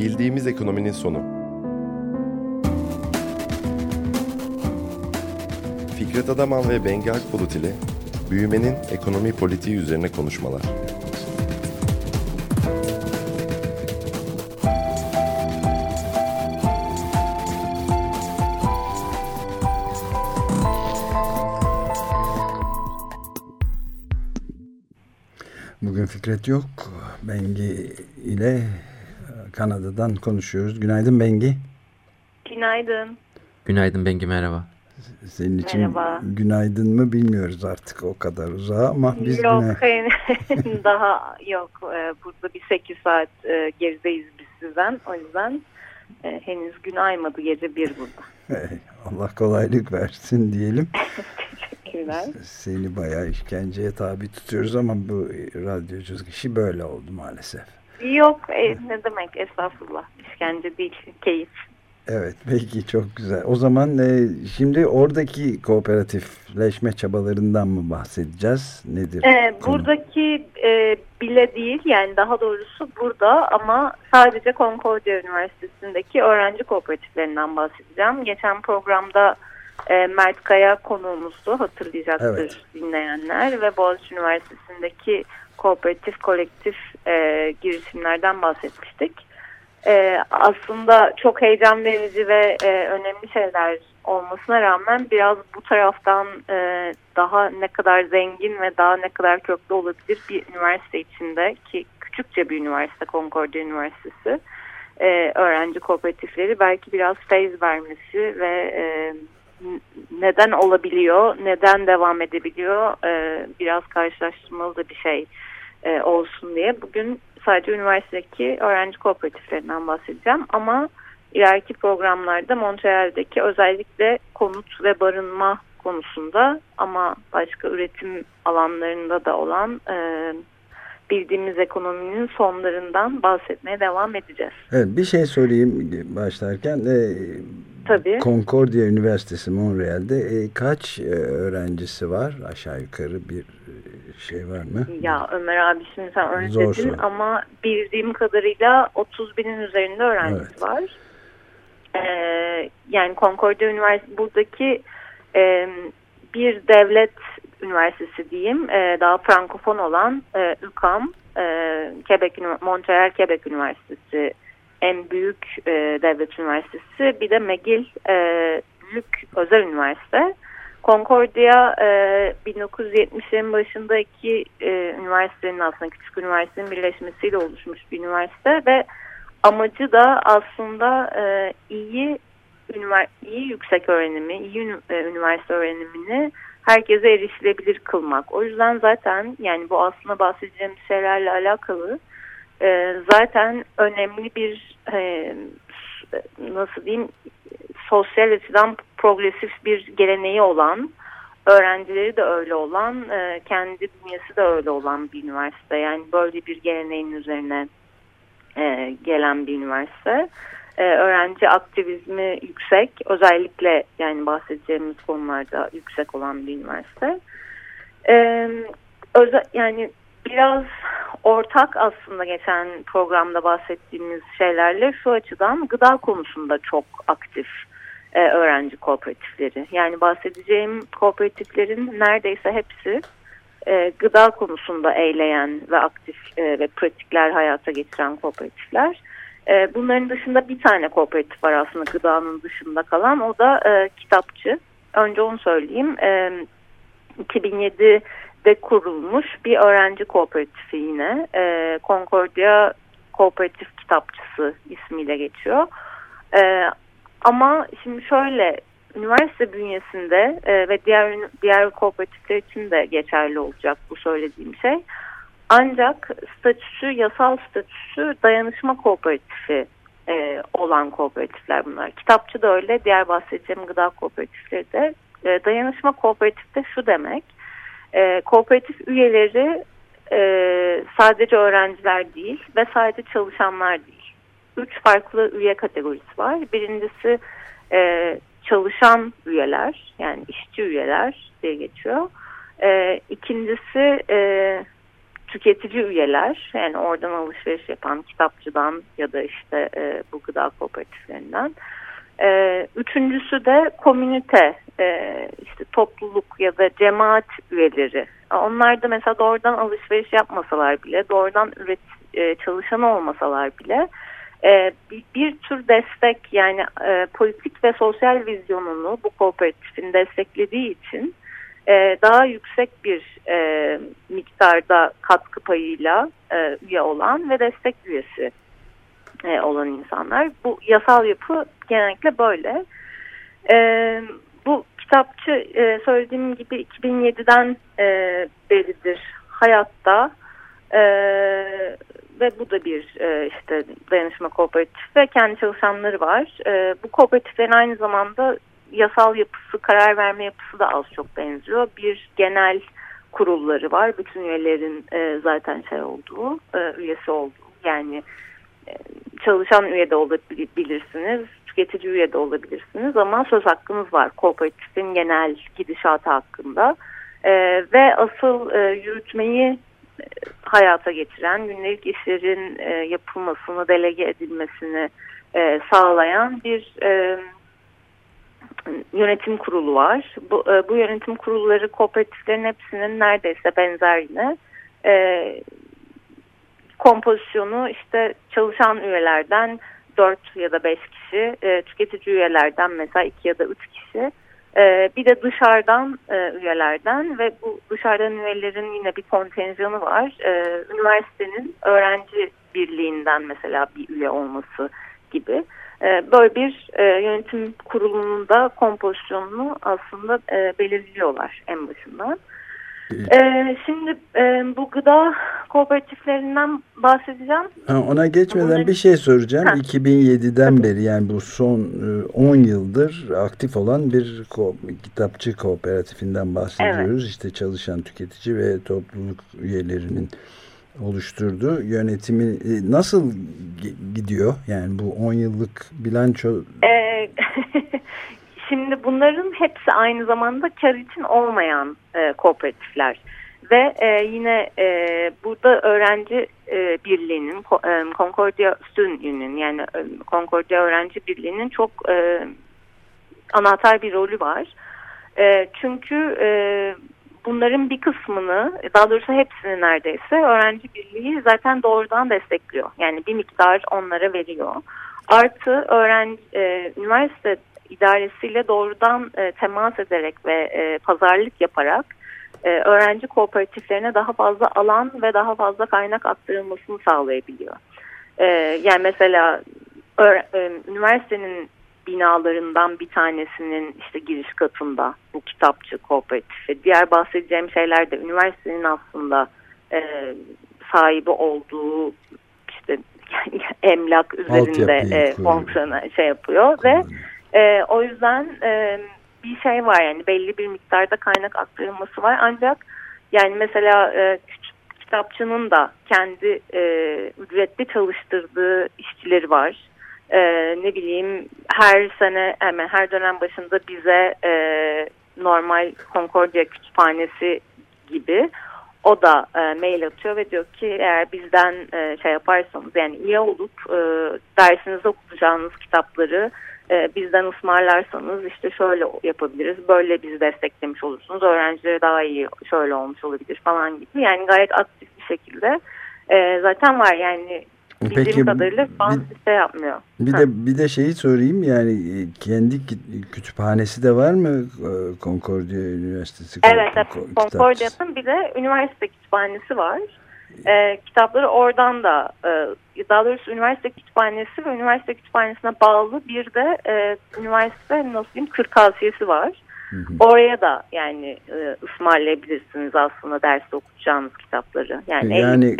Bildiğimiz ekonominin sonu. Fikret Adaman ve Bengi Akbulut ile büyümenin ekonomi politiği üzerine konuşmalar. Bugün Fikret yok. Bengi ile Kanada'dan konuşuyoruz. Günaydın Bengi. Günaydın. Günaydın Bengi merhaba. Senin için Merhaba. günaydın mı bilmiyoruz artık o kadar uzağa ama biz yok güne... daha yok. Ee, Burada bir 8 saat e, gerideyiz biz sizden. O yüzden e, henüz gün aymadı gece bir burada. Allah kolaylık versin diyelim. Teşekkürler. Seni bayağı işkenceye tabi tutuyoruz ama bu radyocu işi böyle oldu maalesef. Yok e, ne demek estağfurullah. İşkence değil keyif. Evet peki çok güzel. O zaman e, şimdi oradaki kooperatifleşme çabalarından mı bahsedeceğiz? Nedir? Konu? buradaki e, bile değil yani daha doğrusu burada ama sadece Concordia Üniversitesi'ndeki öğrenci kooperatiflerinden bahsedeceğim. Geçen programda e, Mert Kaya konuğumuzdu hatırlayacaktır Evet. dinleyenler ve Boğaziçi Üniversitesi'ndeki kooperatif kolektif e, girişimlerden bahsetmiştik. E, aslında çok heyecan verici ve e, önemli şeyler olmasına rağmen biraz bu taraftan e, daha ne kadar zengin ve daha ne kadar köklü olabilir bir üniversite içinde ki küçükçe bir üniversite Concordia Üniversitesi e, öğrenci kooperatifleri belki biraz feyz vermesi ve e, neden olabiliyor, neden devam edebiliyor e, biraz karşılaştırmalı da bir şey e, olsun diye bugün sadece üniversitedeki öğrenci kooperatiflerinden bahsedeceğim ama ileriki programlarda Montreal'deki özellikle konut ve barınma konusunda ama başka üretim alanlarında da olan e, bildiğimiz ekonominin sonlarından bahsetmeye devam edeceğiz. Evet, bir şey söyleyeyim başlarken. E, Tabii. Concordia Üniversitesi Montreal'de e, kaç e, öğrencisi var? Aşağı yukarı bir e, şey var mı? Ya Ömer abi şimdi sen öyle Zor dedin soru. ama bildiğim kadarıyla 30 binin üzerinde öğrencisi Evet. var. Ee, yani Concordia Üniversitesi buradaki e, bir devlet üniversitesi diyeyim e, daha frankofon olan e, UQAM e, Quebec, Montreal Quebec Üniversitesi en büyük e, devlet üniversitesi bir de McGill e, büyük özel üniversite. Concordia e, 1970'lerin başında iki e, üniversitenin aslında küçük üniversitenin birleşmesiyle oluşmuş bir üniversite ve amacı da aslında e, iyi iyi yüksek öğrenimi, iyi e, üniversite öğrenimini herkese erişilebilir kılmak. O yüzden zaten yani bu aslında bahsedeceğim şeylerle alakalı e, zaten önemli bir e, s- nasıl diyeyim sosyal açıdan progresif bir geleneği olan öğrencileri de öyle olan e, kendi bünyesi de öyle olan bir üniversite. Yani böyle bir geleneğin üzerine e, gelen bir üniversite. E, öğrenci aktivizmi yüksek. Özellikle yani bahsedeceğimiz konularda yüksek olan bir üniversite. E, özel, yani biraz ortak aslında geçen programda bahsettiğimiz şeylerle şu açıdan gıda konusunda çok aktif e, öğrenci kooperatifleri. Yani bahsedeceğim kooperatiflerin neredeyse hepsi e, gıda konusunda eyleyen ve aktif e, ve pratikler hayata geçiren kooperatifler. E, bunların dışında bir tane kooperatif var aslında gıdanın dışında kalan o da e, kitapçı. Önce onu söyleyeyim. E, 2007'de kurulmuş bir öğrenci kooperatifi yine. E, Concordia Kooperatif Kitapçısı ismiyle geçiyor. E, ama şimdi şöyle üniversite bünyesinde e, ve diğer diğer kooperatifler için de geçerli olacak bu söylediğim şey. Ancak statüsü, yasal statüsü dayanışma kooperatifi e, olan kooperatifler bunlar. Kitapçı da öyle, diğer bahsedeceğim gıda kooperatifleri de. E, dayanışma kooperatifte şu demek, e, kooperatif üyeleri e, sadece öğrenciler değil ve sadece çalışanlar değil. Üç farklı üye kategorisi var. Birincisi e, çalışan üyeler yani işçi üyeler diye geçiyor. E, ikincisi e, tüketici üyeler yani oradan alışveriş yapan kitapçıdan ya da işte e, bu gıda kooperatiflerinden. E, üçüncüsü de komünite e, işte topluluk ya da cemaat üyeleri. Onlar da mesela doğrudan alışveriş yapmasalar bile doğrudan üret e, çalışan olmasalar bile e, bir, bir tür destek yani e, politik ve sosyal vizyonunu bu kooperatifin desteklediği için e, daha yüksek bir e, miktarda katkı payıyla e, üye olan ve destek üyesi e, olan insanlar. Bu yasal yapı genellikle böyle. E, bu kitapçı e, söylediğim gibi 2007'den e, beridir hayatta e, ve bu da bir e, işte dayanışma kooperatif ve kendi çalışanları var. E, bu kooperatiflerin aynı zamanda yasal yapısı, karar verme yapısı da az çok benziyor. Bir genel kurulları var. Bütün üyelerin e, zaten şey olduğu, e, üyesi olduğu. Yani e, çalışan üye de olabilirsiniz, tüketici üye de olabilirsiniz ama söz hakkınız var kooperatifin genel gidişatı hakkında. E, ve asıl e, yürütmeyi hayata geçiren, günlük işlerin e, yapılmasını, delege edilmesini e, sağlayan bir e, yönetim kurulu var. Bu, e, bu yönetim kurulları kooperatiflerin hepsinin neredeyse benzer yine. E, kompozisyonu işte çalışan üyelerden 4 ya da 5 kişi, e, tüketici üyelerden mesela 2 ya da 3 kişi. E, bir de dışarıdan e, üyelerden ve bu dışarıdan üyelerin yine bir kontenjanı var. E, üniversitenin öğrenci birliğinden mesela bir üye olması gibi. E, böyle bir e, yönetim kurulunun da kompozisyonunu aslında e, belirliyorlar en başından. Ee, şimdi e, bu gıda kooperatiflerinden bahsedeceğim. Ha, ona geçmeden Bunları... bir şey soracağım. Ha. 2007'den Tabii. beri yani bu son 10 yıldır aktif olan bir ko kitapçı kooperatifinden bahsediyoruz. Evet. İşte çalışan tüketici ve topluluk üyelerinin oluşturdu. Yönetimi nasıl gidiyor? Yani bu 10 yıllık bilanço... Ee, şimdi bunların hepsi aynı zamanda kar için olmayan e, kooperatifler. Ve e, yine e, burada öğrenci e, birliğinin, e, Concordia Student Union yani e, Concordia Öğrenci Birliği'nin çok e, anahtar bir rolü var. E, çünkü e, bunların bir kısmını daha doğrusu hepsini neredeyse öğrenci birliği zaten doğrudan destekliyor. Yani bir miktar onlara veriyor. Artı öğrenci e, üniversite idaresiyle doğrudan e, temas ederek ve e, pazarlık yaparak e, öğrenci kooperatiflerine daha fazla alan ve daha fazla kaynak aktarılmasını sağlayabiliyor. E, yani mesela e, üniversitenin binalarından bir tanesinin işte giriş katında bu kitapçı kooperatifi. Diğer bahsedeceğim şeyler de üniversitenin aslında e, sahibi olduğu işte emlak üzerinde e, fonksiyona şey yapıyor ve e, o yüzden e, bir şey var yani belli bir miktarda kaynak aktarılması var. Ancak yani mesela e, kitapçının da kendi e, ücretli çalıştırdığı işçileri var. E, ne bileyim her sene hemen her dönem başında bize e, normal Concordia kütüphanesi gibi o da e, mail atıyor ve diyor ki eğer bizden e, şey yaparsanız yani üye olup e, dersinizde okuyacağınız kitapları e, bizden ısmarlarsanız işte şöyle yapabiliriz böyle bizi desteklemiş olursunuz öğrencilere daha iyi şöyle olmuş olabilir falan gibi yani gayet aktif bir şekilde e, zaten var yani Bildiğim Peki, kadarıyla falan bir, şey yapmıyor. Bir de bir de şeyi sorayım yani e, kendi kütüphanesi de var mı e, Concordia Üniversitesi? Evet, evet Concordia'nın bir de üniversite kütüphanesi var. E, kitapları oradan da e, daha doğrusu üniversite kütüphanesi ve üniversite kütüphanesine bağlı bir de e, üniversite nasıl diyeyim kırtasiyesi var. Oraya da yani e, ısmarlayabilirsiniz aslında derste okuyacağınız kitapları. Yani, yani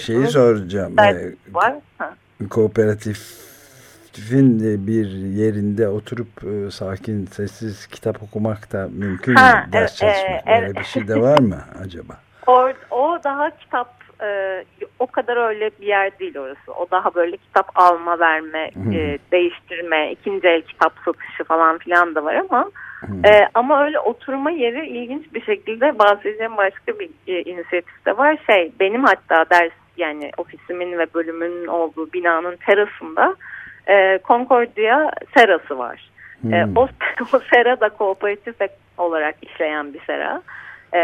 şeyi soracağım. Ders e, var. Ha. Kooperatifin bir yerinde oturup e, sakin sessiz kitap okumak da mümkün ha, mü? Ders çalışmak. E, öyle bir şey de var mı acaba? O, o daha kitap e, o kadar öyle bir yer değil orası. O daha böyle kitap alma verme, e, değiştirme, ikinci el kitap satışı falan filan da var ama Hmm. E, ama öyle oturma yeri ilginç bir şekilde bahsedeceğim başka bir e, inisiyatif de var. Şey benim hatta ders yani ofisimin ve bölümün olduğu binanın terasında e, Concordia serası var. Hmm. E, o, o sera da kooperatif olarak işleyen bir sera. E,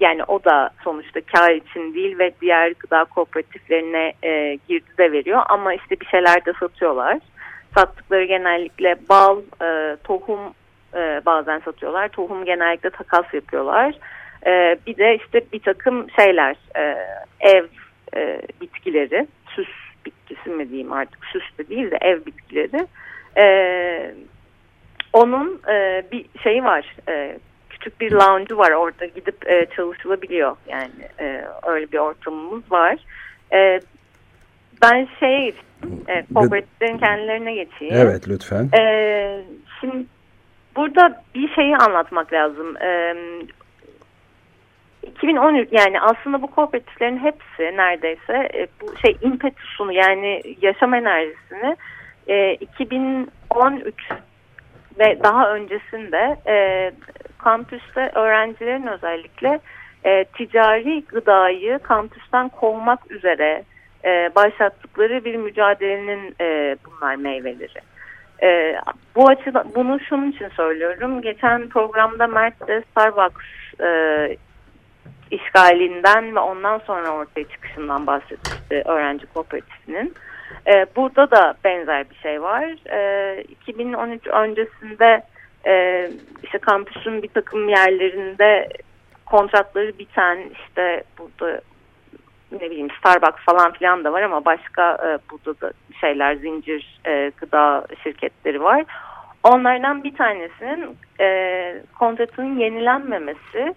yani o da sonuçta kar için değil ve diğer gıda kooperatiflerine e, girdi de veriyor. Ama işte bir şeyler de satıyorlar. Sattıkları genellikle bal, e, tohum e, bazen satıyorlar. Tohum genellikle takas yapıyorlar. E, bir de işte bir takım şeyler, e, ev e, bitkileri, süs bitkisi mi diyeyim artık süs de değil de ev bitkileri. E, onun e, bir şeyi var, e, küçük bir lounge'u var orada gidip e, çalışılabiliyor. Yani e, öyle bir ortamımız var. E, ben şey e, kooperatiflerin kendilerine geçeyim. Evet lütfen. E, şimdi burada bir şeyi anlatmak lazım. E, 2013 yani aslında bu kooperatiflerin hepsi neredeyse e, bu şey impetusunu yani yaşam enerjisini e, 2013 ve daha öncesinde e, kampüste öğrencilerin özellikle e, ticari gıdayı kampüsten kovmak üzere e, başlattıkları bir mücadelenin e, bunlar meyveleri. E, bu açıdan bunu şunun için söylüyorum. Geçen programda Mert de Starbucks e, işgalinden ve ondan sonra ortaya çıkışından bahsetmişti öğrenci kooperatifinin. E, burada da benzer bir şey var. E, 2013 öncesinde e, işte kampüsün bir takım yerlerinde kontratları biten işte burada ne bileyim Starbucks falan filan da var ama başka e, burada da şeyler zincir e, gıda şirketleri var. Onlardan bir tanesinin e, kontratının yenilenmemesi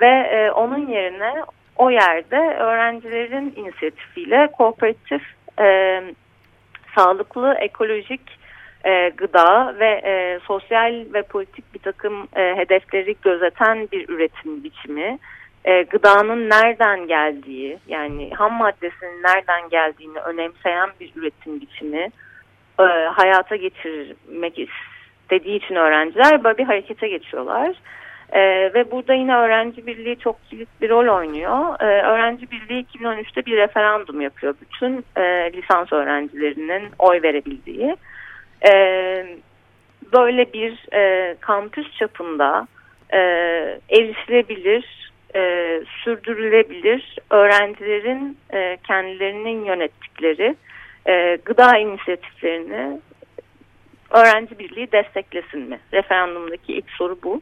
ve e, onun yerine o yerde öğrencilerin inisiyatifiyle kooperatif e, sağlıklı ekolojik e, gıda ve e, sosyal ve politik bir takım e, hedefleri gözeten bir üretim biçimi, e, gıdanın nereden geldiği yani ham maddesinin nereden geldiğini önemseyen bir üretim biçimi e, hayata geçirmek istediği için öğrenciler böyle bir harekete geçiyorlar. E, ve burada yine öğrenci birliği çok kilit bir rol oynuyor. E, öğrenci birliği 2013'te bir referandum yapıyor. Bütün e, lisans öğrencilerinin oy verebildiği. E, böyle bir e, kampüs çapında e, erişilebilir, e, sürdürülebilir öğrencilerin e, kendilerinin yönettikleri e, gıda inisiyatiflerini öğrenci birliği desteklesin mi? Referandumdaki ilk soru bu.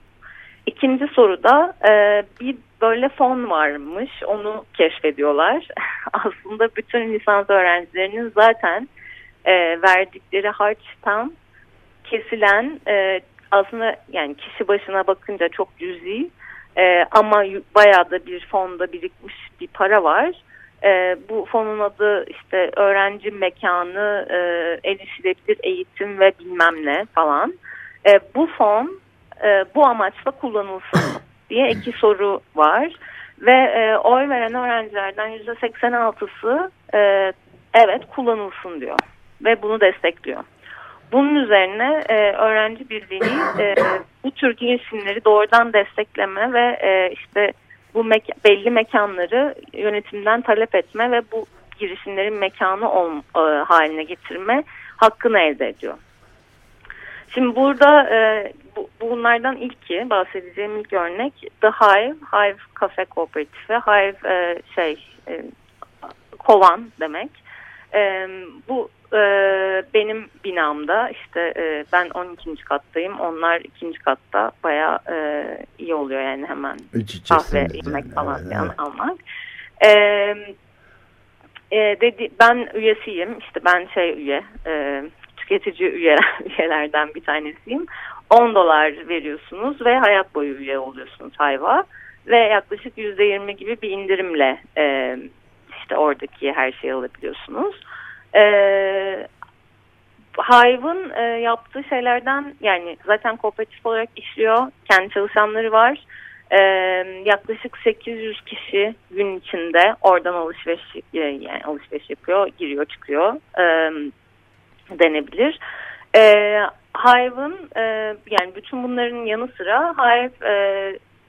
İkinci soruda e, bir böyle fon varmış onu keşfediyorlar. Aslında bütün lisans öğrencilerinin zaten e, verdikleri harçtan kesilen e, aslında yani kişi başına bakınca çok cüzi e, ama bayağı da bir fonda birikmiş bir para var. E, bu fonun adı işte öğrenci mekanı, e, erişilebilir eğitim ve bilmem ne falan. E, bu fon e, bu amaçla kullanılsın diye iki soru var. Ve e, oy veren öğrencilerden %86'sı e, evet kullanılsın diyor ve bunu destekliyor. Bunun üzerine e, öğrenci birliği e, bu tür girişimleri doğrudan destekleme ve e, işte bu mek belli mekanları yönetimden talep etme ve bu girişimlerin mekanı ol, e, haline getirme hakkını elde ediyor. Şimdi burada e, bu, bunlardan ilki bahsedeceğim ilk örnek The Hive, Hive Cafe Kooperatifi. Hive e, şey e, kovan demek. E, bu e, benim binamda işte e, ben 12. kattayım. Onlar ikinci katta baya e, iyi oluyor yani hemen kahve, yemek yani. falan evet, evet. almak. E, e, dedi, ben üyesiyim. işte ben şey üye, e, tüketici üyeler, üyelerden bir tanesiyim. 10 dolar veriyorsunuz ve hayat boyu üye oluyorsunuz Hayva. Ve yaklaşık %20 gibi bir indirimle e, işte oradaki her şeyi alabiliyorsunuz. E, Hive'ın e, yaptığı şeylerden yani zaten kooperatif olarak işliyor. Kendi çalışanları var. E, yaklaşık 800 kişi gün içinde oradan alışveriş e, yani alışveriş yapıyor, giriyor, çıkıyor. E, denebilir. E, Hive'ın e, yani bütün bunların yanı sıra Hive e,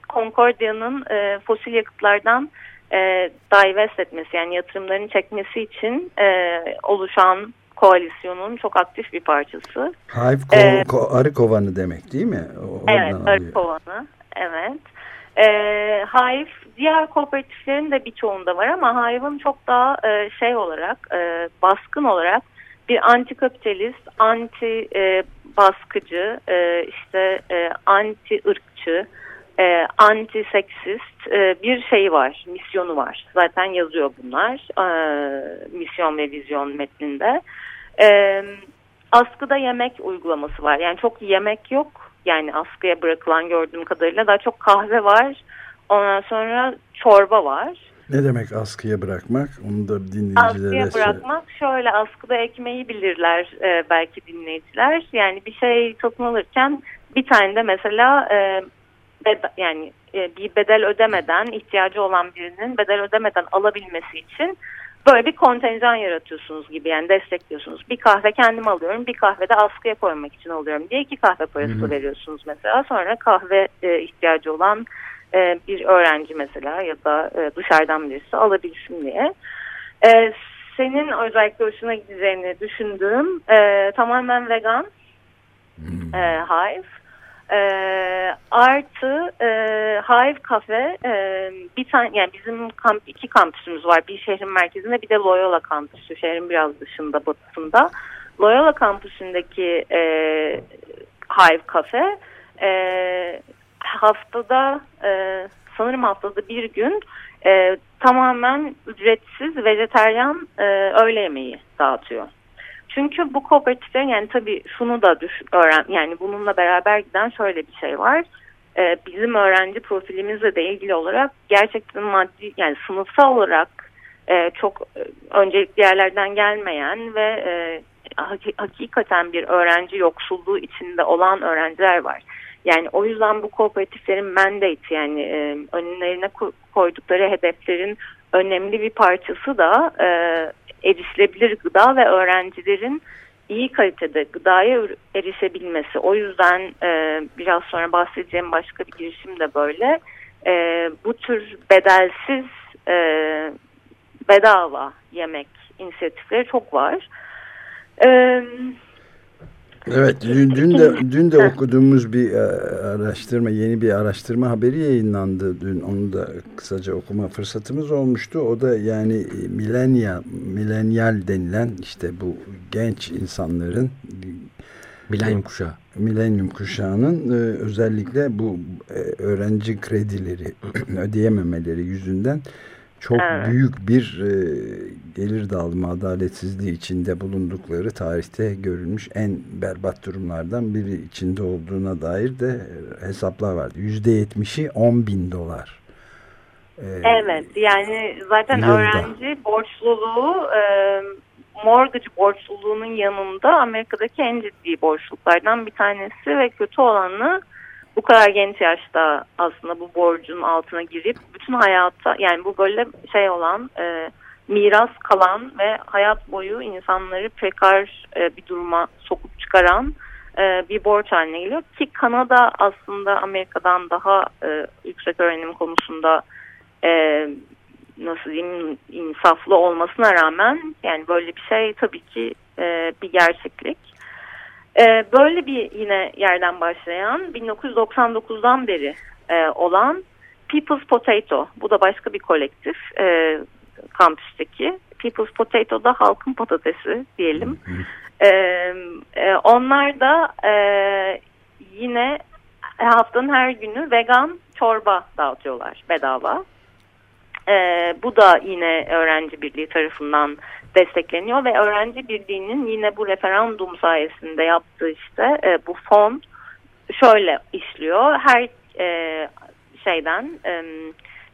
Concordia'nın e, fosil yakıtlardan e, divest etmesi yani yatırımlarını çekmesi için e, oluşan koalisyonun çok aktif bir parçası. Hive ko ee, ko arı kovanı demek değil mi? Oradan evet alıyor. arı kovanı evet. E, Hive diğer kooperatiflerin de birçoğunda var ama Hive'ın çok daha e, şey olarak e, baskın olarak bir anti kapitalist, anti e, baskıcı, e, işte e, anti ırkçı, e, anti seksist e, bir şey var, misyonu var. Zaten yazıyor bunlar e, misyon ve vizyon metninde. E, askıda yemek uygulaması var. Yani çok yemek yok. Yani askıya bırakılan gördüğüm kadarıyla daha çok kahve var. Ondan sonra çorba var. Ne demek askıya bırakmak? Onu da dinleyicilere Askıya bırakmak şöyle askıda ekmeği bilirler e, belki dinleyiciler. Yani bir şey satın alırken bir tane de mesela e, yani e, bir bedel ödemeden ihtiyacı olan birinin bedel ödemeden alabilmesi için böyle bir kontenjan yaratıyorsunuz gibi yani destekliyorsunuz. Bir kahve kendim alıyorum bir kahve de askıya koymak için alıyorum diye iki kahve parası Hı -hı. veriyorsunuz mesela. Sonra kahve e, ihtiyacı olan e, bir öğrenci mesela ya da e, dışarıdan birisi alabilsin diye. E, senin özellikle hoşuna gideceğini düşündüğüm e, tamamen vegan hmm. e, Hive. E, artı e, Hive Cafe e, bir tane yani bizim kamp iki kampüsümüz var. Bir şehrin merkezinde bir de Loyola kampüsü şehrin biraz dışında batısında. Loyola kampüsündeki e, Hive Cafe e, haftada e, sanırım haftada bir gün e, tamamen ücretsiz vejeteryan e, öğle yemeği dağıtıyor. Çünkü bu kooperatiflerin yani tabii şunu da düş, öğren yani bununla beraber giden şöyle bir şey var. E, bizim öğrenci profilimizle de ilgili olarak gerçekten maddi yani sınıfsal olarak e, çok e, öncelikli yerlerden gelmeyen ve e, hakikaten bir öğrenci yoksulluğu içinde olan öğrenciler var. Yani o yüzden bu kooperatiflerin mandate yani e, önlerine koydukları hedeflerin önemli bir parçası da e, erişilebilir gıda ve öğrencilerin iyi kalitede gıdaya erişebilmesi. O yüzden e, biraz sonra bahsedeceğim başka bir girişim de böyle. E, bu tür bedelsiz e, bedava yemek inisiyatifleri çok var. Evet. Evet dün, dün de dün de okuduğumuz bir e, araştırma yeni bir araştırma haberi yayınlandı dün. Onu da kısaca okuma fırsatımız olmuştu. O da yani e, milenyal milenyal denilen işte bu genç insanların milenyum kuşağı. milenyum kuşağının e, özellikle bu öğrenci kredileri ödeyememeleri yüzünden çok evet. büyük bir e, gelir dağılımı adaletsizliği içinde bulundukları tarihte görülmüş en berbat durumlardan biri içinde olduğuna dair de hesaplar vardı. Yüzde yetmişi on bin dolar. Ee, evet yani zaten yılda. öğrenci borçluluğu e, mortgage borçluluğunun yanında Amerika'daki en ciddi borçluluklardan bir tanesi ve kötü olanı bu kadar genç yaşta aslında bu borcun altına girip bütün hayata yani bu böyle şey olan e, miras kalan ve hayat boyu insanları prekar e, bir duruma sokup çıkaran e, bir borç haline geliyor ki Kanada aslında Amerika'dan daha e, yüksek öğrenim konusunda e, nasıl diyeyim insaflı olmasına rağmen yani böyle bir şey tabii ki e, bir gerçeklik. Ee, böyle bir yine yerden başlayan 1999'dan beri e, olan People's Potato. Bu da başka bir kolektif e, kampüsteki. People's Potato da halkın patatesi diyelim. E, e, onlar da e, yine haftanın her günü vegan çorba dağıtıyorlar bedava. E, bu da yine öğrenci birliği tarafından destekleniyor ve öğrenci birliğinin yine bu referandum sayesinde yaptığı işte e, bu fon şöyle işliyor. Her e, şeyden e,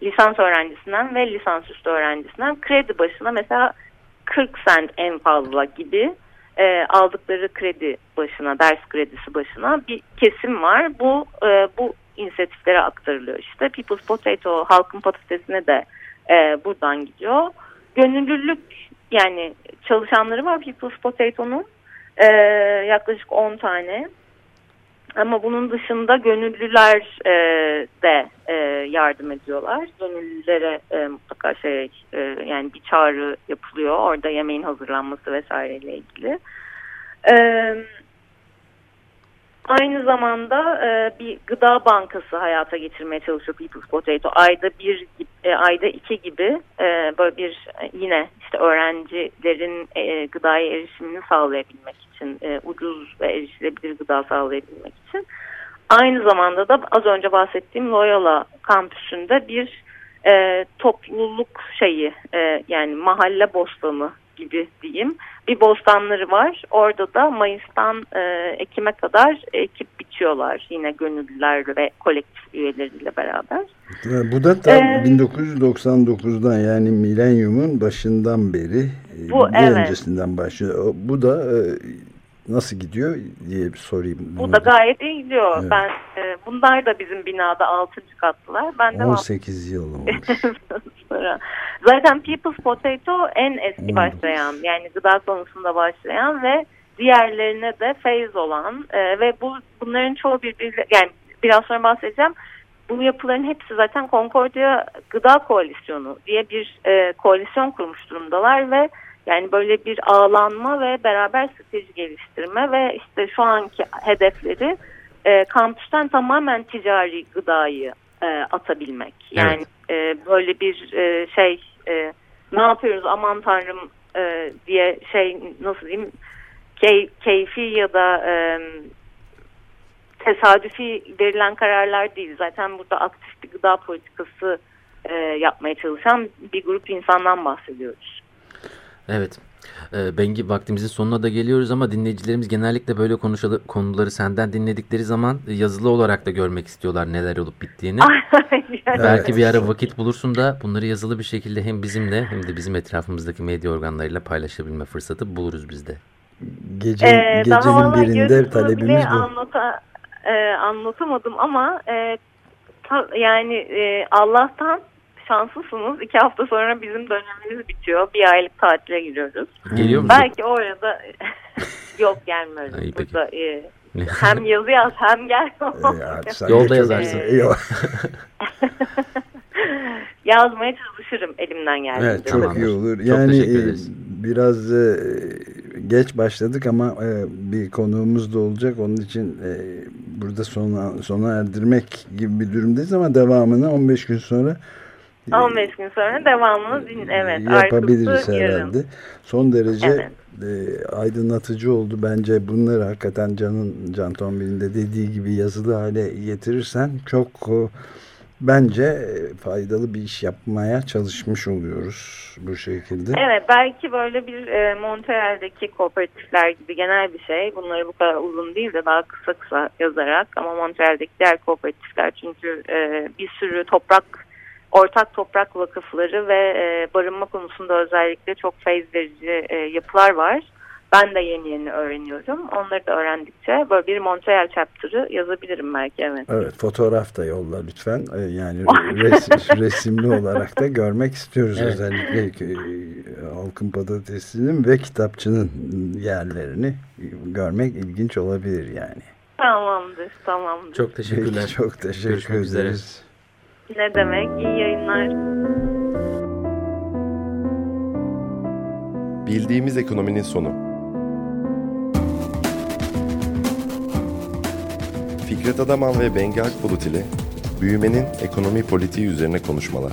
lisans öğrencisinden ve lisansüstü öğrencisinden kredi başına mesela 40 sent en fazla gibi e, aldıkları kredi başına, ders kredisi başına bir kesim var. Bu e, bu inisiyatiflere aktarılıyor işte. People's Potato halkın patatesine de e, buradan gidiyor. Gönüllülük yani çalışanları var People's Potato'nun. E, yaklaşık 10 tane. Ama bunun dışında gönüllüler e, de e, yardım ediyorlar. Gönüllülere e, mutlaka şey e, yani bir çağrı yapılıyor. Orada yemeğin hazırlanması vesaireyle ilgili. Evet. Aynı zamanda e, bir gıda bankası hayata geçirmeye çalışıyor People's Potato. Ayda bir, e, ayda iki gibi e, böyle bir yine işte öğrencilerin e, gıdaya erişimini sağlayabilmek için, e, ucuz ve erişilebilir gıda sağlayabilmek için. Aynı zamanda da az önce bahsettiğim Loyola kampüsünde bir e, topluluk şeyi, e, yani mahalle bostanı gibi diyeyim bir bostanları var. Orada da Mayıs'tan e, Ekim'e kadar ekip biçiyorlar yine gönüllüler ve kolektif üyeleriyle beraber. Bu da tam ee, 1999'dan yani milenyumun başından beri e, bu, bir evet. öncesinden başlıyor. Bu da e, nasıl gidiyor diye bir sorayım. Bu da gayet iyi gidiyor. Evet. Ben e, bunlar da bizim binada 6. kattılar. Ben de 18 yıl olmuş. Zaten People's Potato en eski başlayan yani gıda konusunda başlayan ve diğerlerine de feyz olan e, ve bu bunların çoğu birbiriyle yani biraz sonra bahsedeceğim. Bu yapıların hepsi zaten Concordia Gıda Koalisyonu diye bir e, koalisyon kurmuş durumdalar ve yani böyle bir ağlanma ve beraber strateji geliştirme ve işte şu anki hedefleri e, kampüsten tamamen ticari gıdayı e, atabilmek. Yani evet. e, böyle bir e, şey e, ne yapıyoruz aman tanrım e, diye şey nasıl diyeyim key, keyfi ya da e, tesadüfi verilen kararlar değil. Zaten burada aktif bir gıda politikası e, yapmaya çalışan bir grup insandan bahsediyoruz. Evet. Ee, Bengi vaktimizin sonuna da geliyoruz ama dinleyicilerimiz genellikle böyle konuşalı, konuları senden dinledikleri zaman yazılı olarak da görmek istiyorlar neler olup bittiğini. Belki bir ara vakit bulursun da bunları yazılı bir şekilde hem bizimle hem de bizim etrafımızdaki medya organlarıyla paylaşabilme fırsatı buluruz biz de. Gece, ee, gecenin birinde talebimiz bu. Anlata, e, anlatamadım ama e, ta, yani e, Allah'tan şanslısınız. İki hafta sonra bizim dönemimiz bitiyor. Bir aylık tatile giriyoruz. Geliyor musun? Belki orada yok gelmiyoruz. Ay, Burada, e, hem yazı yaz hem gel. ya, Yolda yazarsın. Yazmaya çalışırım elimden geldiğince. Evet çok Tamamdır. iyi olur. Yani e, biraz e, geç başladık ama e, bir konuğumuz da olacak. Onun için e, burada sona, sona erdirmek gibi bir durumdayız ama devamını 15 gün sonra 15 gün sonra devamını din evet yapabiliriz herhalde. Son derece evet. e, aydınlatıcı oldu. Bence bunları hakikaten Can'ın Can Tombil'in de dediği gibi yazılı hale getirirsen çok e, bence faydalı bir iş yapmaya çalışmış oluyoruz bu şekilde. Evet belki böyle bir e, Montreal'deki kooperatifler gibi genel bir şey. Bunları bu kadar uzun değil de daha kısa kısa yazarak ama Montreal'deki diğer kooperatifler çünkü e, bir sürü toprak ortak toprak vakıfları ve e, barınma konusunda özellikle çok feyz verici e, yapılar var. Ben de yeni yeni öğreniyorum. Onları da öğrendikçe böyle bir Montreal chapter'ı yazabilirim belki evet. Evet fotoğraf da yolla lütfen. E, yani resim, resimli olarak da görmek istiyoruz evet. özellikle e, halkın patatesinin ve kitapçının yerlerini görmek ilginç olabilir yani. Tamamdır, tamamdır. Çok teşekkürler. Peki, çok teşekkür Görüşmek ederiz. Üzere. Ne demek? İyi yayınlar. Bildiğimiz ekonominin sonu. Fikret Adaman ve Bengi Akbulut ile büyümenin ekonomi politiği üzerine konuşmalar.